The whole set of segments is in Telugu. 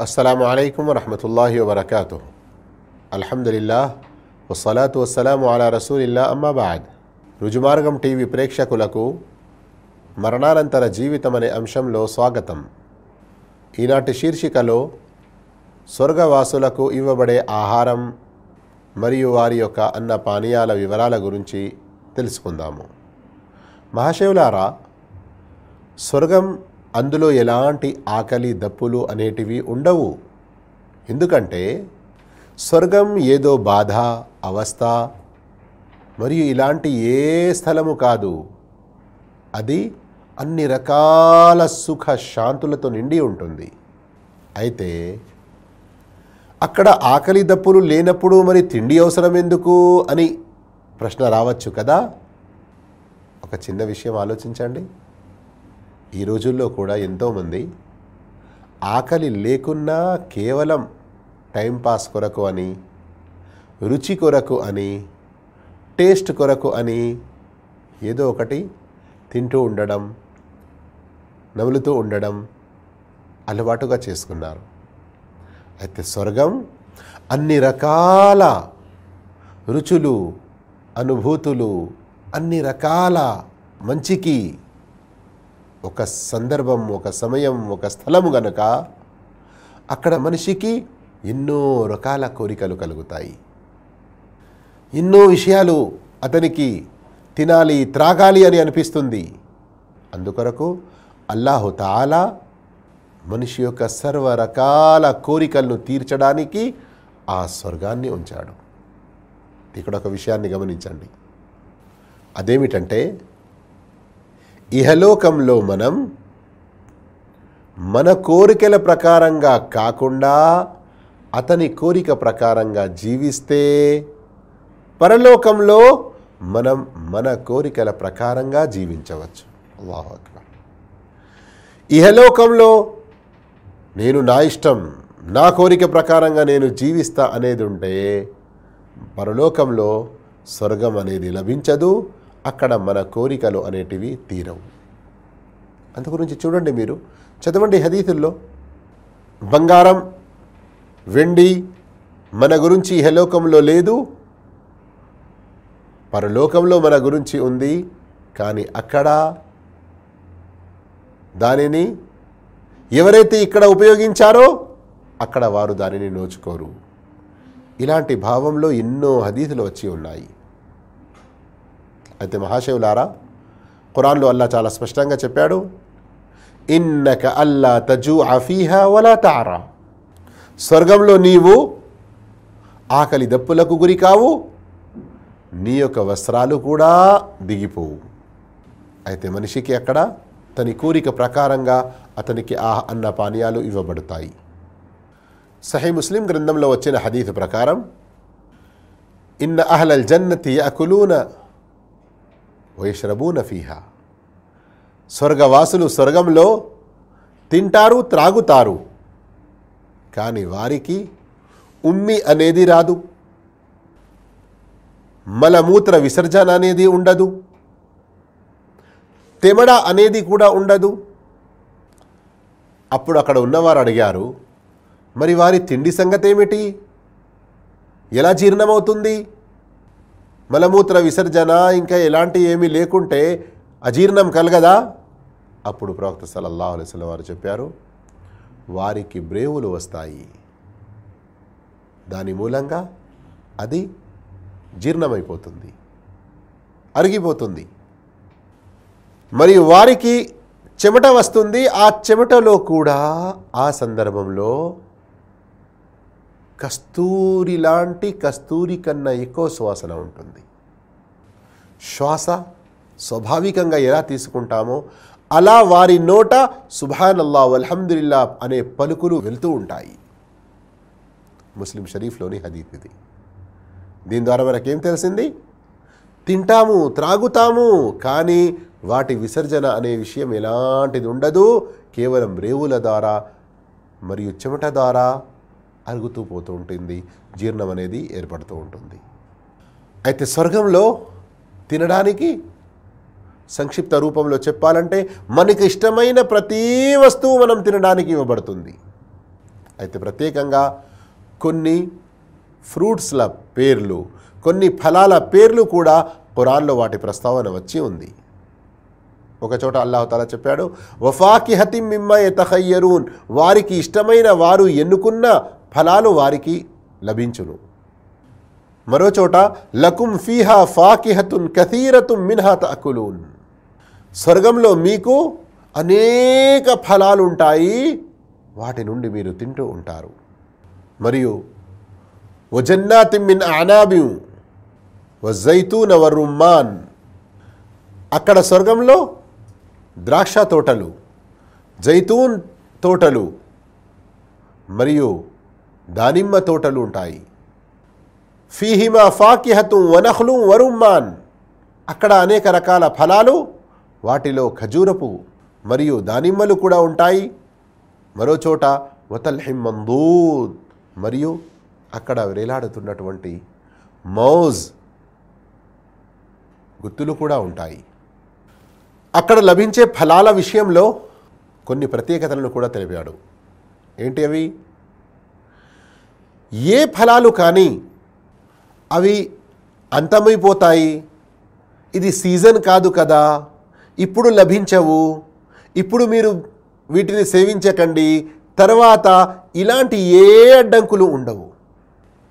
అస్సలం అయికం వరహమతుల్లాహి వబర్కాతు అల్హమ్దుల్లా వసలాతు వసలాం అలా రసూలిల్లా అమ్మాబాద్ రుజుమార్గం టీవీ ప్రేక్షకులకు మరణానంతర జీవితం అనే అంశంలో స్వాగతం. ఈనాటి శీర్షికలో స్వర్గవాసులకు ఇవ్వబడే ఆహారం మరియు వారి యొక్క అన్న పానీయాల వివరాల గురించి తెలుసుకుందాము. మహాశివులారా స్వర్గం అందులో ఎలాంటి ఆకలి దప్పులు అనేటివి ఉండవు. ఎందుకంటే స్వర్గం ఏదో బాధ అవస్థ మరియు ఇలాంటి ఏ స్థలము కాదు. అది అన్ని రకాల సుఖ శాంతులతో నిండి ఉంటుంది. అయితే అక్కడ ఆకలి దప్పులు లేనప్పుడు మరి తిండి అవసరం ఎందుకు అని ప్రశ్న రావచ్చు కదా? ఒక చిన్న విషయం ఆలోచించండి. ఈ రోజుల్లో కూడా ఎంతోమంది ఆకలి లేకున్నా కేవలం టైంపాస్ కొరకు అని రుచి కొరకు అని టేస్ట్ కొరకు అని ఏదో ఒకటి తింటూ ఉండడం నములుతూ ఉండడం అలవాటుగా చేసుకున్నారు. అయితే స్వర్గం అన్ని రకాల రుచులు అనుభూతులు అన్ని రకాల మంచికి ఒక సందర్భం ఒక సమయం ఒక స్థలము గనక అక్కడ మనిషికి ఎన్నో రకాల కోరికలు కలుగుతాయి. ఎన్నో విషయాలు అతనికి తినాలి త్రాగాలి అని అనిపిస్తుంది. అందుకొరకు అల్లాహుతాలా మనిషి యొక్క సర్వ రకాల కోరికలను తీర్చడానికి ఆ స్వర్గాన్ని ఉంచాడు. ఇక్కడ ఒక విషయాన్ని గమనించండి. అదేమిటంటే ఇహలోకంలో మనం మన కోరికల ప్రకారంగా కాకుండా అతని కోరిక ప్రకారంగా జీవిస్తే పరలోకంలో మనం మన కోరికల ప్రకారంగా జీవించవచ్చు. అల్లాహు అక్బర్. ఇహలోకంలో నేను నా ఇష్టం నా కోరిక ప్రకారంగా నేను జీవిస్తా అనేది ఉంటే పరలోకంలో స్వర్గం అనేది లభించదు అక్కడ మన కోరికలు అనేటివి తీరవు. అందు గురించి చూడండి మీరు చదవండి హదీతుల్లో బంగారం వెండి మన గురించి హలోకంలో లేదు పరలోకంలో మన గురించి ఉంది కానీ అక్కడ దానిని ఎవరైతే ఇక్కడ ఉపయోగించారో అక్కడ వారు దానిని నోచుకోరు. ఇలాంటి భావంలో ఎన్నో హదీతులు వచ్చి ఉన్నాయి. అయితే మహాశివులారా ఖురాన్లో అల్లా చాలా స్పష్టంగా చెప్పాడు ఇన్నక అల్లా తజు అఫీహా వలా తారా స్వర్గంలో నీవు ఆకలి దప్పులకు గురి కావు నీ యొక్క వస్త్రాలు కూడా దిగిపోవు. అయితే మనిషికి అక్కడ తని కోరిక ప్రకారంగా అతనికి ఆ అన్న పానీయాలు ఇవ్వబడతాయి. సహీ ముస్లిం గ్రంథంలో వచ్చిన హదీఫ్ ప్రకారం ఇన్న అహ్లల్ జన్నతి అకులూన వైష్రబూన ఫీహా. స్వర్గవాసులు స్వర్గంలో తింటారు త్రాగుతారు. కానీ వారికి ఉమ్మి అనేది రాదు. మలమూత్ర విసర్జన అనేది ఉండదు. తెమడ అనేది కూడా ఉండదు. అప్పుడు అక్కడ ఉన్నవారు అడిగారు మరి వారి తిండి సంగతి ఏమిటి ఎలా జీర్ణమవుతుంది? మలమూత్ర విసర్జన ఇంకా ఎలాంటి ఏమీ లేకుంటే అజీర్ణం కలగదా? అప్పుడు ప్రవక్త సలల్లా అలైహి వారు చెప్పారు వారికి బ్రేవులు వస్తాయి. దాని మూలంగా అది జీర్ణమైపోతుంది అరిగిపోతుంది. మరియు వారికి చెమట వస్తుంది ఆ చెమటలో కూడా ఆ సందర్భంలో కస్తూరి లాంటి కస్తూరి కన్నా ఎక్కువ సువాసన ఉంటుంది. శ్వాస స్వాభావికంగా ఎలా తీసుకుంటామో అలా వారి నోట సుభానల్లా అల్హమ్దుల్లా అనే పలుకులు వెళ్తూ ఉంటాయి. ముస్లిం షరీఫ్లోని హదీత్ ఇది. దీని ద్వారా మనకేం తెలిసింది? తింటాము త్రాగుతాము కానీ వాటి విసర్జన అనే విషయం ఎలాంటిది ఉండదు. కేవలం రేవుల ద్వారా మరియు చెమట ద్వారా అరుగుతూ పోతూ ఉంటుంది. జీర్ణం అనేది ఏర్పడుతూ ఉంటుంది. అయితే స్వర్గంలో తినడానికి సంక్షిప్త రూపంలో చెప్పాలంటే మనకి ఇష్టమైన ప్రతి వస్తువు మనం తినడానికి ఇవ్వబడుతుంది. అయితే ప్రత్యేకంగా కొన్ని ఫ్రూట్స్ల పేర్లు కొన్ని ఫలాల పేర్లు కూడా ఖురాన్లో వాటి ప్రస్తావన వచ్చి ఉంది. ఒకచోట అల్లాహతాలా చెప్పాడు వఫాకి హతిం మిమ్మ ఎతహయ్యరూన్ వారికి ఇష్టమైన వారు ఎన్నుకున్న ఫలాలు వారికి లభించును. మరోచోట లకుం ఫీహా ఫాకిహతున్ కథీరతుం మిన్హా తకులూన్ స్వర్గంలో మీకు అనేక ఫలాలు ఉంటాయి వాటి నుండి మీరు తింటూ ఉంటారు. మరియు వజన్నాతిం మిన్ అనాబి వజైతూన్ వరుమ్మాన్ అక్కడ స్వర్గంలో ద్రాక్ష తోటలు జైతూన్ తోటలు మరియు దానిమ్మ తోటలు ఉంటాయి. ఫీహిమా ఫాకిహతు వనహ్లు వరుమ్మాన్. అక్కడ అనేక రకాల ఫలాలు వాటిలో ఖజూరపు మరియు దానిమ్మలు కూడా ఉంటాయి. మరోచోట వతల్హిమ్మందూద్ మరియు అక్కడ వేలాడుతున్నటువంటి మౌజ్ గుత్తులు కూడా ఉంటాయి. అక్కడ లభించే ఫలాల విషయంలో కొన్ని ప్రత్యేకతలను కూడా తెలిపాడు. ఏంటి అవి? ఏ ఫలాలు కానీ అవి అంతమైపోతాయి. ఇది సీజన్ కాదు కదా. ఇప్పుడు లభించవు. ఇప్పుడు మీరు వీటిని సేవించకండి. తర్వాత ఇలాంటి ఏ అడ్డంకులు ఉండవు.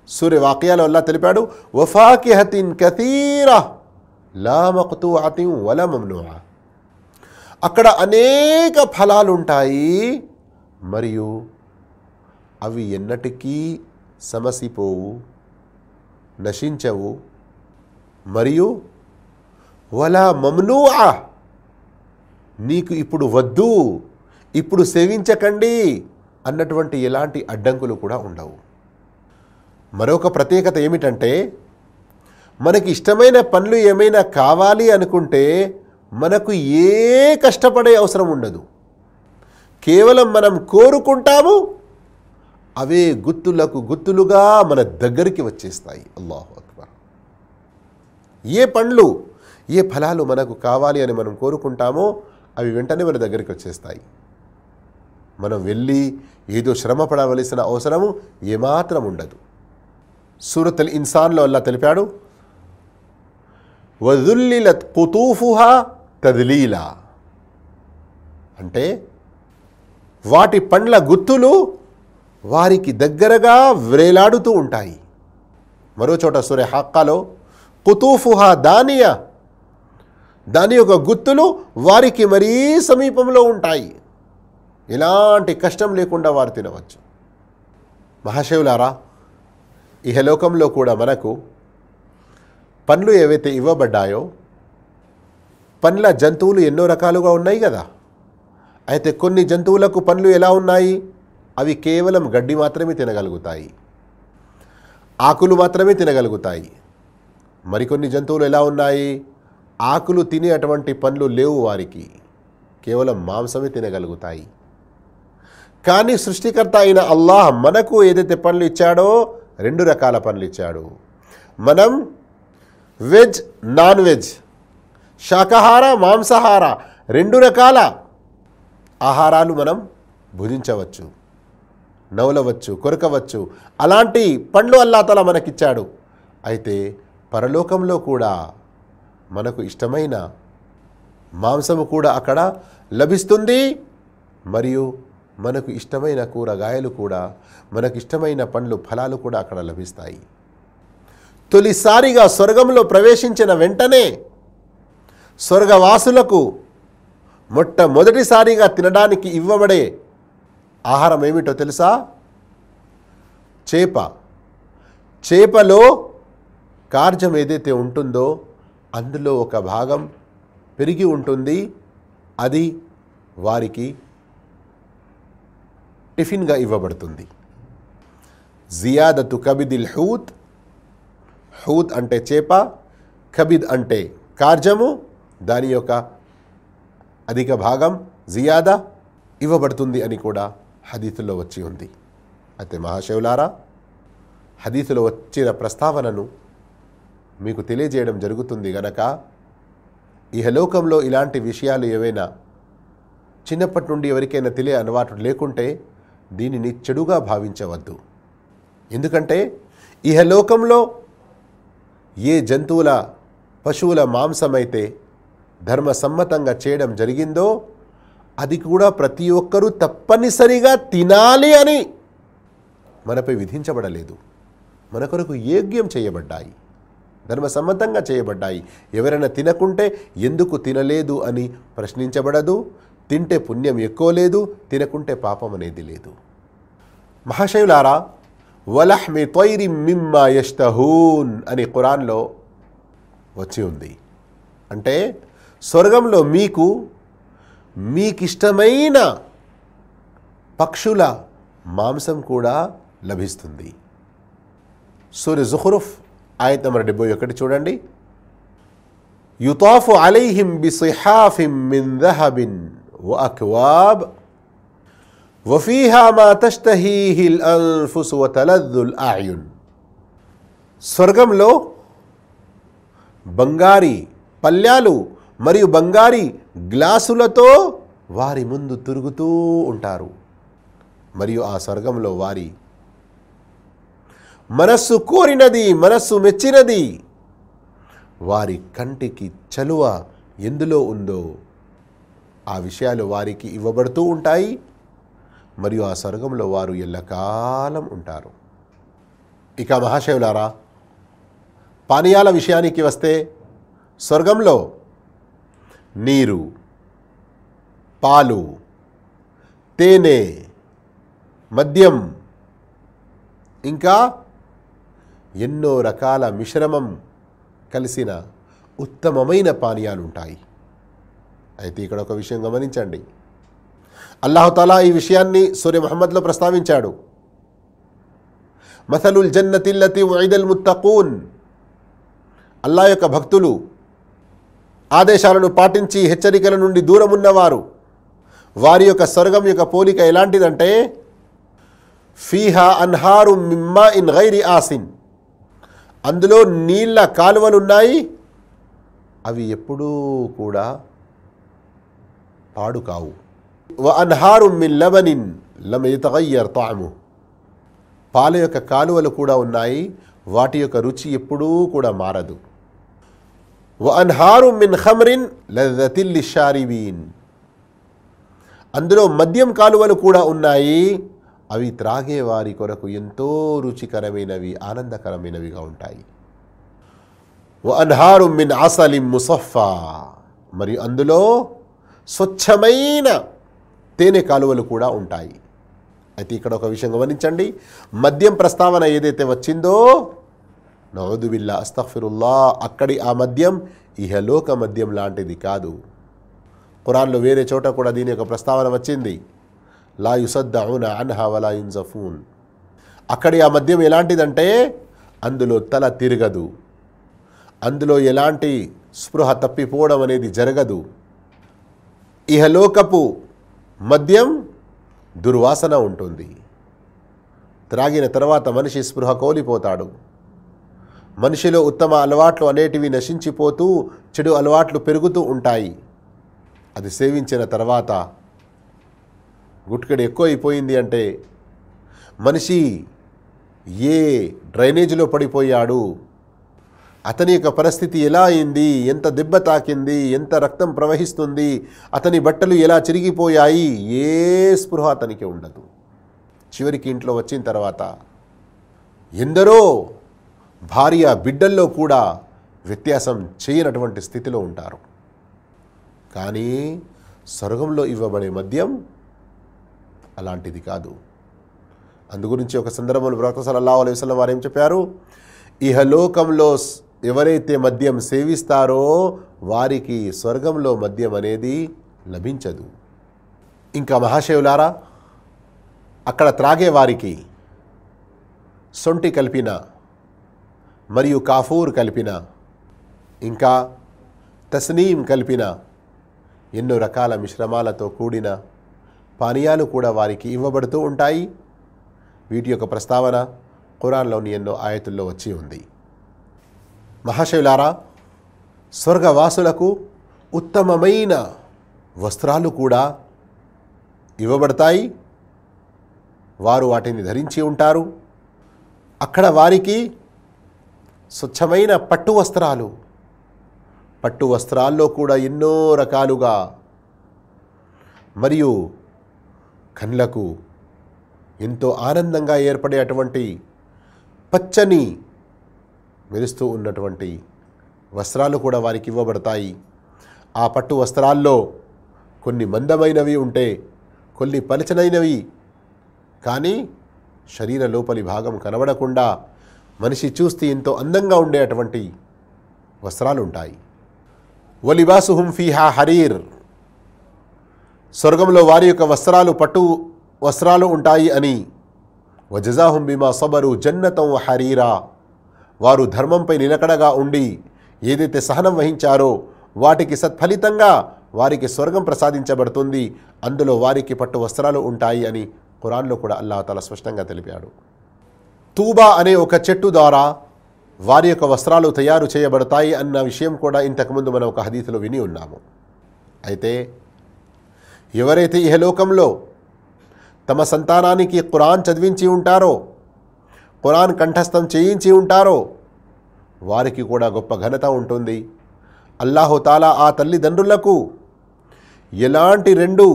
సూర్య వాక్యాల వల్ల తెలిపాడు వఫాకిహతిన్ కతీరా లా అతిం వల అక్కడ అనేక ఫలాలుంటాయి. మరియు అవి ఎన్నటికీ సమసిపోవు నశించవు మరియు వలా మమ్నూఆ నీకు ఇప్పుడు వద్దు ఇప్పుడు సేవించకండి అన్నటువంటి ఎలాంటి అడ్డంకులు కూడా ఉండవు. మరొక ప్రత్యేకత ఏమిటంటే మనకి ఇష్టమైన పనులు ఏమైనా కావాలి అనుకుంటే మనకు ఏ కష్టపడే అవసరం ఉండదు. కేవలం మనం కోరుకుంటాము అవే గుత్తులకు గుత్తులుగా మన దగ్గరికి వచ్చేస్తాయి. అల్లాహు అక్బర్. ఏ పండ్లు ఏ ఫలాలు మనకు కావాలి అని మనం కోరుకుంటామో అవి వెంటనే మన దగ్గరికి వచ్చేస్తాయి. మనం వెళ్ళి ఏదో శ్రమ పడవలసిన అవసరము ఏమాత్రం ఉండదు. సూరత్ ఇన్సాన్లో అల్లా తెలిపాడు వదుల్లిలత్ కుతూఫుహా తదిలీలా. అంటే వాటి పండ్ల గుత్తులు వారికి దగ్గరగా వ్రేలాడుతూ ఉంటాయి. మరో చోట సూర్య హక్కాలో కుతూఫుహా దానియా దాని యొక్క గుత్తులు వారికి మరీ సమీపంలో ఉంటాయి. ఎలాంటి కష్టం లేకుండా వారు తినవచ్చు. మహాశివులారా ఇహలోకంలో కూడా మనకు పండ్లు ఏవైతే ఇవ్వబడ్డాయో పండ్ల జంతువులు ఎన్నో రకాలుగా ఉన్నాయి కదా. అయితే కొన్ని జంతువులకు పండ్లు ఎలా ఉన్నాయి? అవి కేవలం గడ్డి మాత్రమే తినగలుగుతాయి. ఆకులు మాత్రమే తినగలుగుతాయి. మరికొన్ని జంతువులు ఎలా ఉన్నాయి? ఆకులు తినే అటువంటి పండ్లు లేవు వారికి. కేవలం మాంసమే తినగలుగుతాయి. కానీ సృష్టికర్త అయిన అల్లాహ్ మనకు ఏదైతే పనులు ఇచ్చాడో రెండు రకాల పనులు ఇచ్చాడు. మనం వెజ్ నాన్ వెజ్ శాకాహార మాంసాహార రెండు రకాల ఆహారాలు మనం భుజించవచ్చు. నవలవచ్చు కొరకవచ్చు. అలాంటి పండ్లు అల్లాతల మనకిచ్చాడు. అయితే పరలోకంలో కూడా మనకు ఇష్టమైన మాంసము కూడా అక్కడ లభిస్తుంది. మరియు మనకు ఇష్టమైన కూరగాయలు కూడా మనకు ఇష్టమైన పండ్లు ఫలాలు కూడా అక్కడ లభిస్తాయి. తొలిసారిగా స్వర్గంలో ప్రవేశించిన వెంటనే స్వర్గవాసులకు మొట్టమొదటిసారిగా తినడానికి ఇవ్వబడే ఆహారం ఏమిటో తెలుసా? చేప. చేపలో కార్జం ఏదైతే ఉంటుందో అందులో ఒక భాగం పెరిగి ఉంటుంది. అది వారికి టిఫిన్గా ఇవ్వబడుతుంది. జియాదతు కబిదిల్ హూత్. హూత్ అంటే చేప కబిద్ అంటే కార్జము. దాని యొక్క అధిక భాగం జియాదా ఇవ్వబడుతుంది అని కూడా హదీతుల్లో వచ్చి ఉంది. అయితే మహాశివులారా హదీసులో వచ్చిన ప్రస్తావనను మీకు తెలియజేయడం జరుగుతుంది గనక ఇహలోకంలో ఇలాంటి విషయాలు ఏవైనా చిన్నప్పటి నుండి ఎవరికైనా తెలియ అలవాటు లేకుంటే దీనిని చెడుగా భావించవద్దు. ఎందుకంటే ఇహలోకంలో ఏ జంతువుల పశువుల మాంసమైతే ధర్మసమ్మతంగా చేయడం జరిగిందో అది కూడా ప్రతి ఒక్కరూ తప్పనిసరిగా తినాలి అని మనపై విధించబడలేదు. మన కొరకు యోగ్యం చేయబడ్డాయి. ధర్మసమ్మతంగా చేయబడ్డాయి. ఎవరైనా తినకుంటే ఎందుకు తినలేదు అని ప్రశ్నించబడదు. తింటే పుణ్యం ఎక్కువ లేదు తినకుంటే పాపం అనేది లేదు. మహాశయులారా వలహ్మి తొయిరి మిమ్మా యష్టహూన్ అని ఖురాన్లో వచ్చి ఉంది. అంటే స్వర్గంలో మీకు మీకిష్టమైన పక్షుల మాంసం కూడా లభిస్తుంది. సూర్య జుహురుఫ్ ఆయత నెంబర్ డెబ్బై ఒకటి చూడండి. యుతాఫు అలైహిం బిసిహాఫిం మిన్ దహబిన్ వఅక్వాబ్ వఫీహా మా తష్టహీహిల్ అన్ఫుస్ వతలద్దుల్ అయున్. స్వర్గంలో బంగారి పల్యాలు మరియు బంగారి గ్లాసులతో వారి ముందు తిరుగుతూ ఉంటారు. మరియు ఆ స్వర్గంలో వారి మనస్సు కోరినది మనస్సు మెచ్చినది వారి కంటికి చలువ ఎందులో ఉందో ఆ విషయాలు వారికి ఇవ్వబడుతూ ఉంటాయి. మరియు ఆ స్వర్గంలో వారు ఎల్లకాలం ఉంటారు. ఇక మహాశివులారా పానీయాల విషయానికి వస్తే స్వర్గంలో నీరు పాలు తేనె మద్యం ఇంకా ఎన్నో రకాల మిశ్రమం కలిసిన ఉత్తమమైన పానీయాలు ఉంటాయి అయితే ఇక్కడ ఒక విషయం గమనించండి. అల్లాహతాలా ఈ విషయాన్ని సూర్య మహమ్మద్లో ప్రస్తావించాడు. మసలుల్ జన్నతిల్లతి వైదల్ ముత్తకూన్ అల్లా యొక్క భక్తులు ఆదేశాలను పాటించి హెచ్చరికల నుండి దూరం ఉన్నవారు వారి యొక్క స్వర్గం యొక్క పోలిక ఎలాంటిదంటే ఫీహా అన్హారు మిమ్మా ఇన్ గైరి ఆసిన్. అందులో నీళ్ళ కాలువలున్నాయి అవి ఎప్పుడూ కూడా పాడు కావు. వ అన్హారు మిన్ లబనిన్ లమ తాము. పాల యొక్క కాలువలు కూడా ఉన్నాయి వాటి యొక్క రుచి ఎప్పుడూ కూడా మారదు. వ అన్హారు మిన్ ఖమ్రిన్ లదతిల్లి షారిబీన్ అందులో మద్యం కాలువలు కూడా ఉన్నాయి. అవి త్రాగే వారి కొరకు ఎంతో రుచికరమైనవి ఆనందకరమైనవిగా ఉంటాయి. వ అన్హారు మిన్ ఆసలిం ముసఫా మరి అందులో స్వచ్ఛమైన తేనె కాలువలు కూడా ఉంటాయి. అయితే ఇక్కడ ఒక విషయం గమనించండి. మద్యం ప్రస్తావన ఏదైతే వచ్చిందో నవదుబిల్లా అస్తఫిరుల్లా అక్కడి ఆ మద్యం ఇహలోక మద్యం లాంటిది కాదు. ఖురాన్లో వేరే చోట కూడా దీని యొక్క ప్రస్తావన వచ్చింది. లా యుసద్దౌన అన్హా వలా యున్జఫూన్. అక్కడి ఆ మద్యం ఎలాంటిదంటే అందులో తల తిరగదు. అందులో ఎలాంటి స్పృహ తప్పిపోవడం అనేది జరగదు. ఇహలోకపు మద్యం దుర్వాసన ఉంటుంది. త్రాగిన తర్వాత మనిషి స్పృహ కోలిపోతాడు. మనిషిలో ఉత్తమ అలవాట్లు అనేటివి నశించిపోతూ చెడు అలవాట్లు పెరుగుతూ ఉంటాయి. అది సేవించిన తర్వాత గుట్కడి ఎక్కువ అయిపోయింది అంటే మనిషి ఏ డ్రైనేజీలో పడిపోయాడు? అతని యొక్క పరిస్థితి ఎలా అయింది? ఎంత దెబ్బ తాకింది? ఎంత రక్తం ప్రవహిస్తుంది? అతని బట్టలు ఎలా చిరిగిపోయాయి? ఏ స్పృహ అతనికి ఉండదు. చివరికి ఇంట్లో వచ్చిన తర్వాత ఎందరో భార్య బిడ్డల్లో కూడా వ్యత్యాసం చేయనటువంటి స్థితిలో ఉంటారు. కానీ స్వర్గంలో ఇవ్వబడే మద్యం అలాంటిది కాదు. అందుగురించి ఒక సందర్భంలో ప్రవక్త సల్లల్లాహు అలైహి వారు ఏం చెప్పారు? ఇహలోకంలో ఎవరైతే మద్యం సేవిస్తారో వారికి స్వర్గంలో మద్యం అనేది లభించదు. ఇంకా మహాశివులారా అక్కడ త్రాగే వారికి సొంటి కలిపిన మరియు కాఫూర్ కలిపిన ఇంకా తస్నీం కలిపిన ఎన్నో రకాల మిశ్రమాలతో కూడిన పానీయాలు కూడా వారికి ఇవ్వబడుతూ ఉంటాయి. వీటి యొక్క ప్రస్తావన ఖురాన్లోని ఎన్నో ఆయతుల్లో వచ్చి ఉంది. మహాశివులారా స్వర్గవాసులకు ఉత్తమమైన వస్త్రాలు కూడా ఇవ్వబడతాయి. వారు వాటిని ధరించి ఉంటారు. అక్కడ వారికి స్వచ్ఛమైన పట్టు వస్త్రాలు. పట్టు వస్త్రాల్లో కూడా ఎన్నో రకాలుగా మరియు కళ్ళకు ఎంతో ఆనందంగా ఏర్పడే అటువంటి పచ్చని మెరుస్తూ ఉన్నటువంటి వస్త్రాలు కూడా వారికి ఇవ్వబడతాయి. ఆ పట్టు వస్త్రాల్లో కొన్ని మందమైనవి ఉంటే కొన్ని పలచనైనవి. కానీ శరీర లోపలి భాగం కనబడకుండా మనిషి చూస్తే ఎంతో అందంగా ఉండే అటువంటి వస్త్రాలు ఉంటాయి ఒలిబాసుహుం ఫీహా హరీర్. స్వర్గంలో వారి యొక్క వస్త్రాలు పట్టు వస్త్రాలు ఉంటాయి అని. వజజాహుం బిమా సబరు జన్నతం హరీరా. వారు ధర్మంపై నిలకడగా ఉండి ఏదైతే సహనం వహించారో వాటికి సత్ఫలితంగా వారికి స్వర్గం ప్రసాదించబడుతుంది. అందులో వారికి పట్టు వస్త్రాలు ఉంటాయి అని ఖురాన్లో కూడా అల్లాహతల స్పష్టంగా తెలిపాడు. తూబా అనే ఒక చెట్టు ద్వారా వారి యొక్క వస్త్రాలు తయారు చేయబడతాయి అన్న విషయం కూడా ఇంతకుముందు మనం ఒక హదీతులో విని ఉన్నాము. అయితే ఎవరైతే ఇహలోకంలో తమ సంతానానికి ఖురాన్ చదివించి ఉంటారో ఖురాన్ కంఠస్థం చేయించి ఉంటారో వారికి కూడా గొప్ప ఘనత ఉంటుంది. అల్లాహుతాలా ఆ తల్లిదండ్రులకు ఎలాంటి రెండు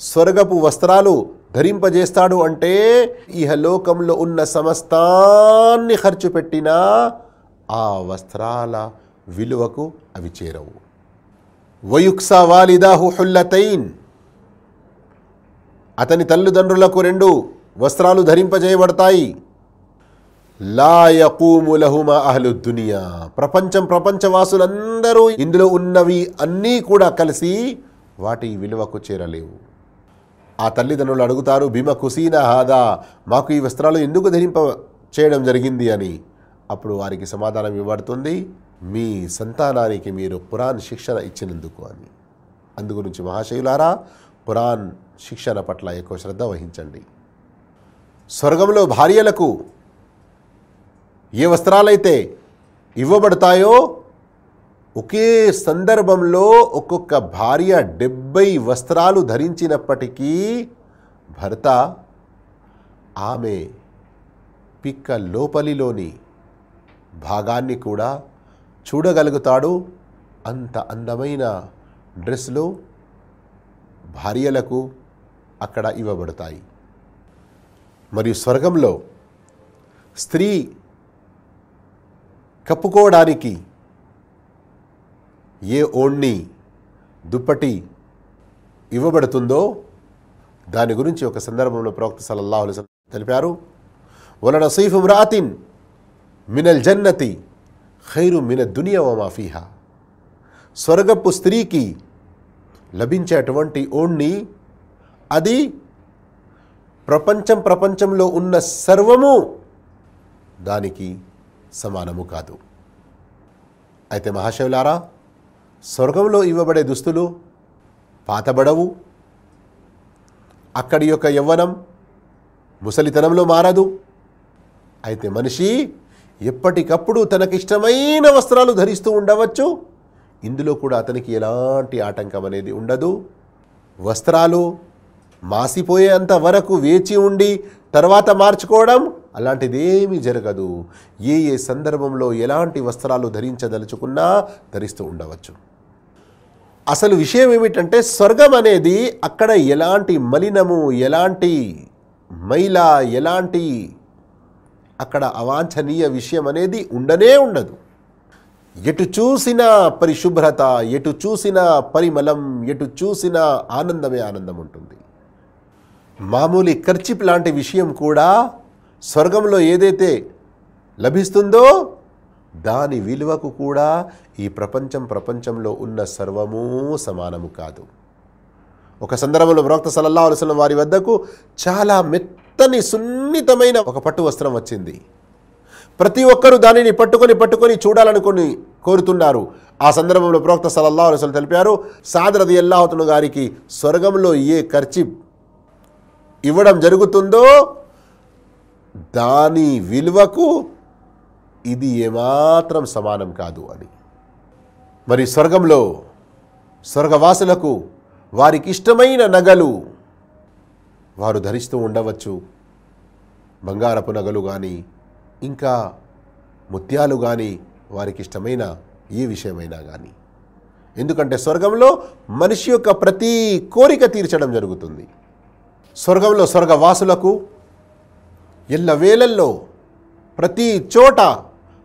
స్వర్గపు వస్త్రాలు ధరింపజేస్తాడు అంటే ఇహలోకంలో ఉన్న సమస్తాన్ని ఖర్చు పెట్టినా ఆ వస్త్రాల విలువకు అవి చేరవు. వయుక్సా వాలిదాహు హుల్లతైన్. అతని తల్లిదండ్రులకు రెండు వస్త్రాలు ధరింపజేయబడతాయి. లాయకూములహుమ అహలు దునియా. ప్రపంచం ప్రపంచవాసులందరూ ఇందులో ఉన్నవి అన్నీ కూడా కలిసి వాటి విలువకు చేరలేవు. ఆ తల్లిదండ్రులు అడుగుతారు భీమ కుసీనా హాదా? మాకు ఈ వస్త్రాలు ఎందుకు ధరింప చేయడం జరిగింది? అని. అప్పుడు వారికి సమాధానం ఇవ్వబడుతుంది మీ సంతానానికి మీరు పురాణ్ శిక్షణ ఇచ్చినందుకు అని. అందుగురించి మహాశయులారా పురాణ్ శిక్షణ పట్ల ఎక్కువ శ్రద్ధ వహించండి. స్వర్గంలో భార్యలకు ఏ వస్త్రాలైతే ఇవ్వబడతాయో ఒకే సందర్భంలో ఒక్కొక్క భార్య డెబ్బై వస్త్రాలు ధరించినప్పటికీ భర్త ఆమె పిక్క లోపలిలోని భాగాన్ని కూడా చూడగలుగుతాడు. అంత అందమైన డ్రెస్లు భార్యలకు అక్కడ ఇవ్వబడతాయి. మరియు స్వర్గంలో స్త్రీ కప్పుకోవడానికి ఏ ఓణ్ణి దుప్పటి ఇవ్వబడుతుందో దాని గురించి ఒక సందర్భంలో ప్రవక్త సల్లల్లాహు తెలిపారు. వలన సైఫు రాతిన్ మినల్ జన్నతి ఖైరు మిన దునియా మాఫీహా స్వర్గపు స్త్రీకి లభించేటువంటి ఓణ్ణి అది ప్రపంచం ప్రపంచంలో ఉన్న సర్వము దానికి సమానము కాదు. అయితే మహాశివులారా స్వర్గంలో ఇవ్వబడే దుస్తులు పాతబడవు. అక్కడి యొక్క యవ్వనం ముసలితనంలో మారదు. అయితే మనిషి ఎప్పటికప్పుడు తనకిష్టమైన వస్త్రాలు ధరిస్తూ ఉండవచ్చు. ఇందులో కూడా అతనికి ఎలాంటి ఆటంకం అనేది ఉండదు. వస్త్రాలు మాసిపోయేంత వరకు వేచి ఉండి తర్వాత మార్చుకోవడం అలాంటిదేమీ జరగదు. ఏ ఏ సందర్భంలో ఎలాంటి వస్త్రాలు ధరించదలుచుకున్నా ధరిస్తూ ఉండవచ్చు. అసలు విషయం ఏమిటంటే స్వర్గం అనేది అక్కడ ఎలాంటి మలినము ఎలాంటి మైల ఎలాంటి అక్కడ అవాంఛనీయ విషయం అనేది ఉండనే ఉండదు. ఎటు చూసిన పరిశుభ్రత ఎటు చూసిన పరిమళం ఎటు చూసిన ఆనందమే ఆనందం ఉంటుంది. మామూలు ఖర్చిప్ లాంటి విషయం కూడా స్వర్గంలో ఏదైతే లభిస్తుందో దాని విలువకు కూడా ఈ ప్రపంచం ప్రపంచంలో ఉన్న సర్వము సమానము కాదు. ఒక సందర్భంలో ప్రవక్త సలల్లా అలైహి వారి వద్దకు చాలా మెత్తని సున్నితమైన ఒక పట్టు వస్త్రం వచ్చింది. ప్రతి ఒక్కరూ దానిని పట్టుకొని పట్టుకొని చూడాలనుకొని కోరుతున్నారు. ఆ సందర్భంలో ప్రవక్త సలల్లా అలైహి తెలిపారు సాదరది ఎల్లాహతును గారికి స్వర్గంలో ఏ ఖర్చి ఇవ్వడం జరుగుతుందో దాని విలువకు ఇది ఏమాత్రం సమానం కాదు అని. మరి స్వర్గంలో స్వర్గవాసులకు వారికి ఇష్టమైన నగలు వారు ధరిస్తూ ఉండవచ్చు. బంగారపు నగలు కానీ ఇంకా ముత్యాలు కానీ వారికి ఇష్టమైన ఏ విషయమైనా కానీ ఎందుకంటే స్వర్గంలో మనిషి యొక్క ప్రతి కోరిక తీర్చడం జరుగుతుంది. స్వర్గంలో స్వర్గవాసులకు ఎల్ల వేళల్లో ప్రతి చోట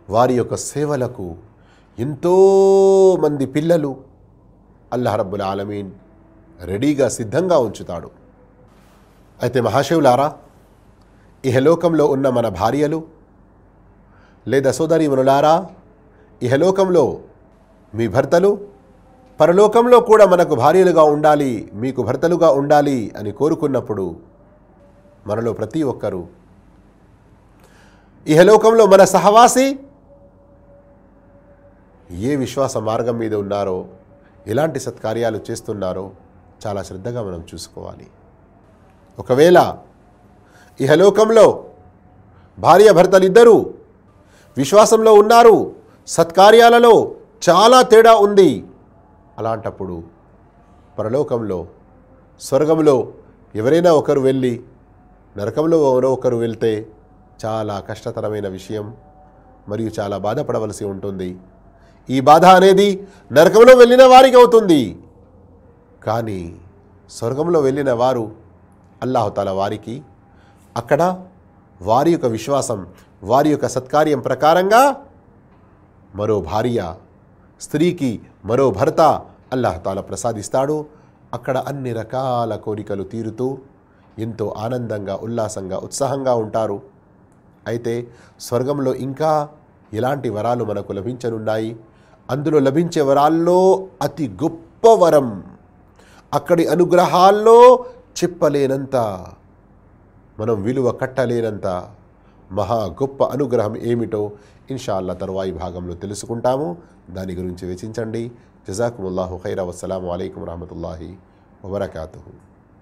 వారి యొక్క సేవలకు ఎంతోమంది పిల్లలు అల్లాహ్ రబ్బుల్ ఆలమీన్ రెడీగా సిద్ధంగా ఉంచుతాడు. అయితే మహాశివులారా ఇహలోకంలో ఉన్న మన భార్యలు లేదా సోదరీమణులారా ఇహలోకంలో మీ భర్తలు పరలోకంలో కూడా మనకు భార్యలుగా ఉండాలి మీకు భర్తలుగా ఉండాలి అని కోరుకున్నప్పుడు మనలో ప్రతి ఒక్కరూ ఇహలోకంలో మన సహవాసి ఏ విశ్వాస మార్గం మీద ఉన్నారో ఎలాంటి సత్కార్యాలు చేస్తున్నారో చాలా శ్రద్ధగా మనం చూసుకోవాలి. ఒకవేళ ఇహలోకంలో భార్య భర్తలిద్దరూ విశ్వాసంలో ఉన్నారు సత్కార్యాలలో చాలా తేడా ఉంది అలాంటప్పుడు పరలోకంలో స్వర్గంలో ఎవరైనా ఒకరు వెళ్ళి నరకంలో ఎవరో ఒకరు వెళ్తే చాలా కష్టతరమైన విషయం మరియు చాలా బాధపడవలసి ఉంటుంది. ఈ బాధ అనేది నరకంలో వెళ్ళిన వారికి అవుతుంది. కానీ స్వర్గంలో వెళ్ళిన వారు అల్లాహతాల వారికి అక్కడ వారి యొక్క విశ్వాసం వారి యొక్క సత్కార్యం ప్రకారంగా మరో భార్య స్త్రీకి మరో భర్త అల్లాహతాల ప్రసాదిస్తాడు. అక్కడ అన్ని రకాల కోరికలు తీరుతూ ఎంతో ఆనందంగా ఉల్లాసంగా ఉత్సాహంగా ఉంటారు. అయితే స్వర్గంలో ఇంకా ఎలాంటి వరాలు మనకు లభించనున్నాయి? అందులో లభించే వరాల్లో అతి గొప్ప వరం. అక్కడి అనుగ్రహాల్లో చెప్పలేనంత మనం విలువ కట్టలేనంత మహా గొప్ప అనుగ్రహం ఏమిటో ఇన్షాల్లా తరువాయి భాగంలో తెలుసుకుంటాము. దాని గురించి వెచించండి జజాకుముల్లాహు ఖైరా. వస్సలాము అలైకుం రహమతుల్లాహి వబర్కాతుహు.